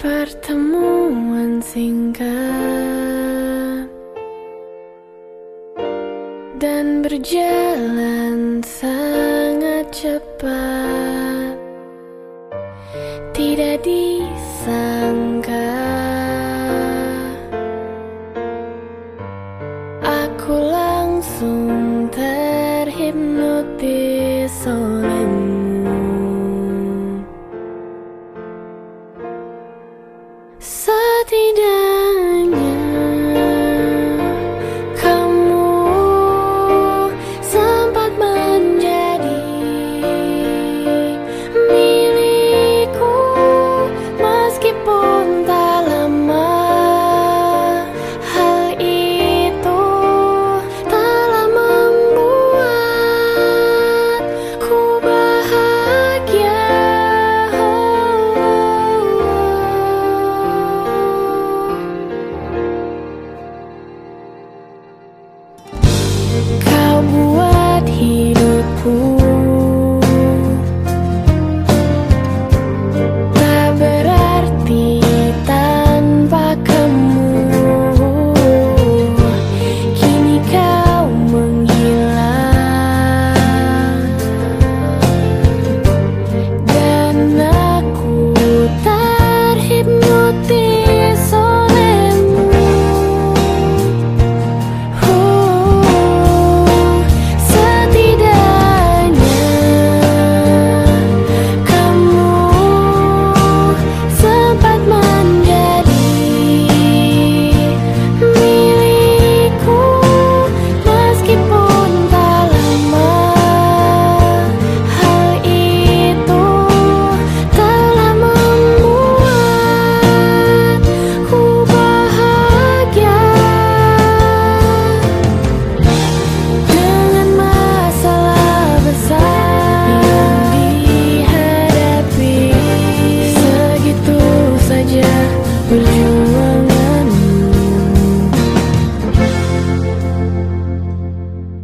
pertemuan singkat dan berjalan sangat cepat, tidak disangka aku langsung terhipnotis. So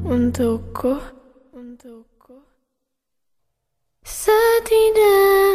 untukku. Untukku. Setidaknya